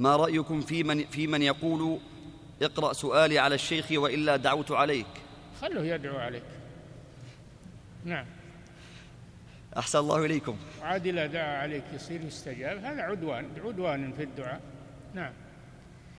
ما رأيكم في من, في من يقول اقرأ سؤالي على الشيخ وإلا دعوت عليك؟ خله يدعو عليك. نعم. أحسن الله إليكم. عاد إذا دعا عليك يصير يستجاب. هذا عدوان عدوان في الدعاء. نعم.